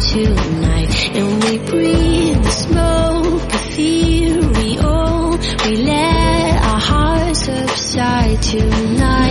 tonight. And we breathe the smoke the fear we all We let our hearts subside tonight.